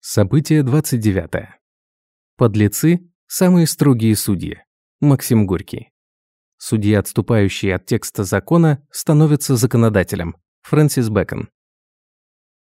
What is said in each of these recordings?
Событие 29. Подлецы – самые строгие судьи. Максим Горький. Судья, отступающий от текста закона, становится законодателем. Фрэнсис Бэкон.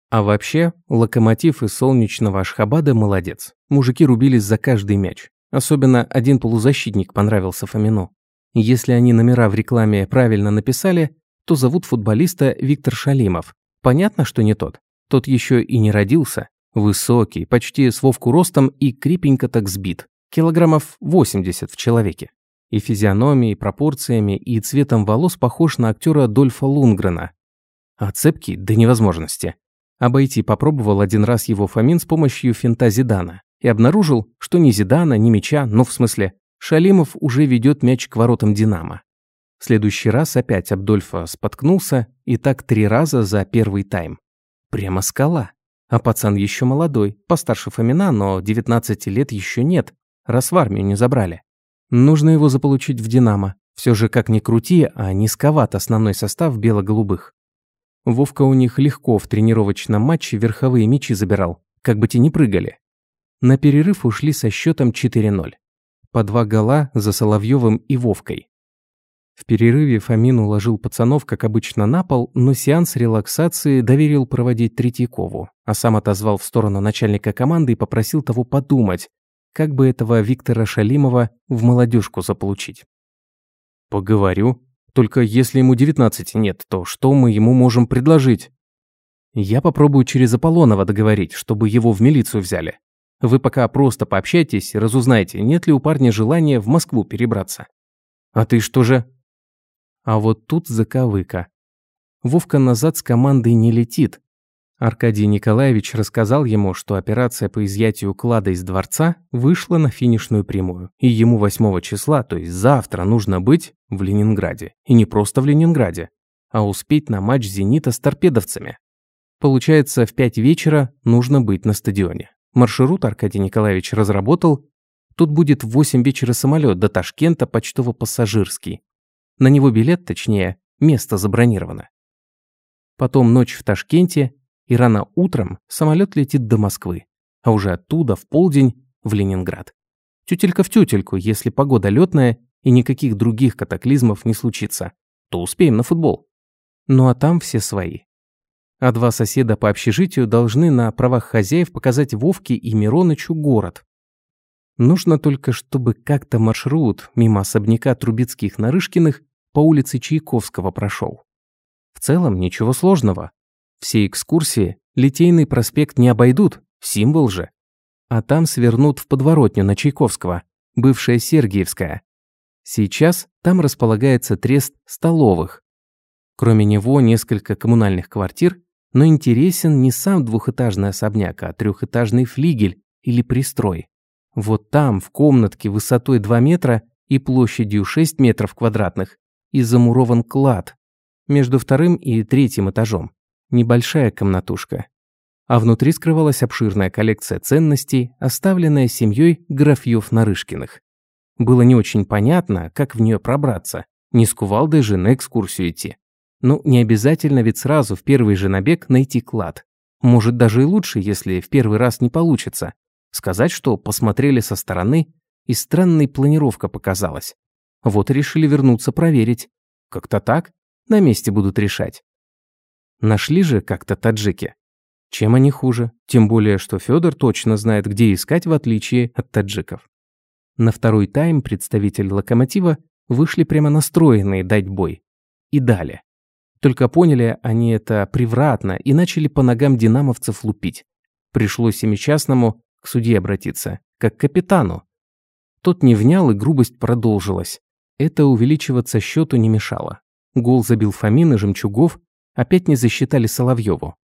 А вообще, Локомотив из солнечного Ашхабада молодец. Мужики рубились за каждый мяч. Особенно один полузащитник понравился Фомину. Если они номера в рекламе правильно написали, то зовут футболиста Виктор Шалимов. Понятно, что не тот. Тот еще и не родился. Высокий, почти с Вовку ростом и крепенько так сбит. Килограммов 80 в человеке. И физиономией, пропорциями, и цветом волос похож на актера Дольфа Лунгрена. А цепкий до невозможности. Обойти попробовал один раз его Фомин с помощью финта Зидана. И обнаружил, что ни Зидана, ни мяча, ну в смысле, Шалимов уже ведет мяч к воротам Динамо. В следующий раз опять Абдольфа споткнулся, и так три раза за первый тайм. Прямо скала. А пацан еще молодой, постарше Фомина, но 19 лет еще нет, раз в армию не забрали. Нужно его заполучить в «Динамо». Все же, как ни крути, а низковат основной состав бело-голубых. Вовка у них легко в тренировочном матче верховые мячи забирал, как бы те ни прыгали. На перерыв ушли со счетом 4-0. По два гола за Соловьевым и Вовкой. В перерыве Фомин уложил пацанов, как обычно, на пол, но сеанс релаксации доверил проводить Третьякову, а сам отозвал в сторону начальника команды и попросил того подумать, как бы этого Виктора Шалимова в молодежку заполучить. «Поговорю. Только если ему 19 нет, то что мы ему можем предложить?» «Я попробую через Аполлонова договорить, чтобы его в милицию взяли. Вы пока просто пообщайтесь, разузнайте, нет ли у парня желания в Москву перебраться». «А ты что же?» А вот тут заковыка. Вовка назад с командой не летит. Аркадий Николаевич рассказал ему, что операция по изъятию клада из дворца вышла на финишную прямую, и ему 8 числа, то есть завтра, нужно быть в Ленинграде. И не просто в Ленинграде, а успеть на матч «Зенита» с торпедовцами. Получается, в 5 вечера нужно быть на стадионе. Маршрут Аркадий Николаевич разработал. Тут будет в 8 вечера самолет до Ташкента почтово-пассажирский. На него билет, точнее, место забронировано. Потом ночь в Ташкенте, и рано утром самолет летит до Москвы, а уже оттуда в полдень в Ленинград. Тютелька в тютельку, если погода летная и никаких других катаклизмов не случится, то успеем на футбол. Ну а там все свои. А два соседа по общежитию должны на правах хозяев показать Вовке и Миронычу город. Нужно только, чтобы как-то маршрут мимо особняка Трубецких-Нарышкиных по улице Чайковского прошел. В целом ничего сложного. Все экскурсии Литейный проспект не обойдут, символ же. А там свернут в подворотню на Чайковского, бывшая Сергиевская. Сейчас там располагается трест столовых. Кроме него несколько коммунальных квартир, но интересен не сам двухэтажный особняк, а трехэтажный флигель или пристрой. Вот там, в комнатке высотой 2 метра и площадью 6 метров квадратных, и замурован клад. Между вторым и третьим этажом. Небольшая комнатушка. А внутри скрывалась обширная коллекция ценностей, оставленная семьей графьев-нарышкиных. Было не очень понятно, как в нее пробраться. Не с кувалдой же на экскурсию идти. Ну, не обязательно ведь сразу в первый же набег найти клад. Может, даже и лучше, если в первый раз не получится. Сказать, что посмотрели со стороны, и странной планировка показалась. Вот решили вернуться проверить. Как-то так, на месте будут решать. Нашли же как-то таджики. Чем они хуже? Тем более, что Федор точно знает, где искать, в отличие от таджиков. На второй тайм представители локомотива вышли прямо настроенные дать бой. И дали. Только поняли они это превратно и начали по ногам динамовцев лупить. Пришлось семичастному к судье обратиться, как к капитану. Тот не внял, и грубость продолжилась. Это увеличиваться счету не мешало. Гол забил Фомин и Жемчугов, опять не засчитали Соловьеву.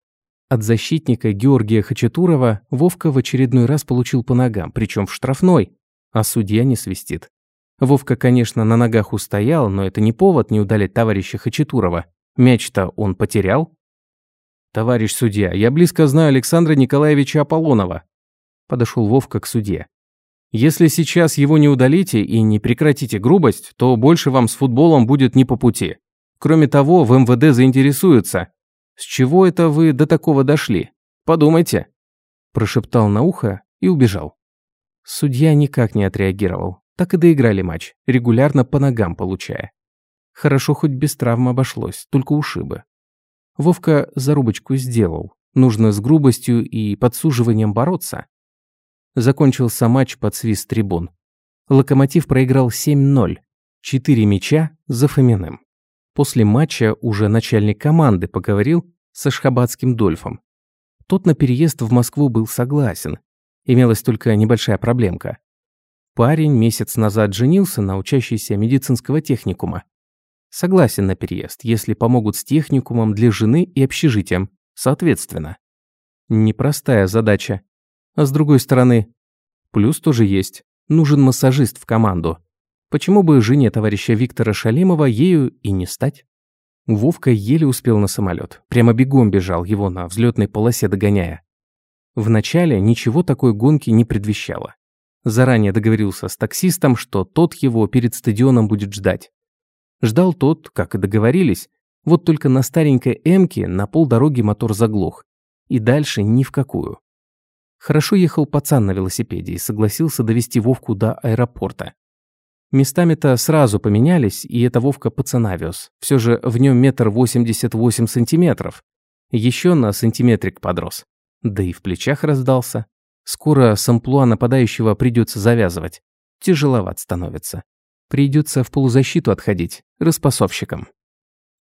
От защитника Георгия Хачатурова Вовка в очередной раз получил по ногам, причем в штрафной, а судья не свистит. Вовка, конечно, на ногах устоял, но это не повод не удалить товарища Хачатурова. Мяч-то он потерял. «Товарищ судья, я близко знаю Александра Николаевича Аполлонова», подошел Вовка к суде. «Если сейчас его не удалите и не прекратите грубость, то больше вам с футболом будет не по пути. Кроме того, в МВД заинтересуются. С чего это вы до такого дошли? Подумайте». Прошептал на ухо и убежал. Судья никак не отреагировал. Так и доиграли матч, регулярно по ногам получая. Хорошо хоть без травм обошлось, только ушибы. Вовка зарубочку сделал. Нужно с грубостью и подсуживанием бороться. Закончился матч под свист трибун. Локомотив проиграл 7-0. Четыре мяча за Фоминым. После матча уже начальник команды поговорил со Шхабадским Дольфом. Тот на переезд в Москву был согласен. Имелась только небольшая проблемка. Парень месяц назад женился на учащейся медицинского техникума. Согласен на переезд, если помогут с техникумом для жены и общежитием, соответственно. Непростая задача. А с другой стороны, плюс тоже есть. Нужен массажист в команду. Почему бы жене товарища Виктора Шалимова ею и не стать? Вовка еле успел на самолет. Прямо бегом бежал, его на взлетной полосе догоняя. Вначале ничего такой гонки не предвещало. Заранее договорился с таксистом, что тот его перед стадионом будет ждать. Ждал тот, как и договорились, вот только на старенькой «Эмке» на полдороги мотор заглох. И дальше ни в какую. Хорошо ехал пацан на велосипеде и согласился довести Вовку до аэропорта. Местами-то сразу поменялись, и это Вовка пацана вез. Все же в нем метр восемьдесят восемь сантиметров. Еще на сантиметрик подрос. Да и в плечах раздался. Скоро с амплуа нападающего придется завязывать. Тяжеловат становится. Придется в полузащиту отходить, распасовщиком.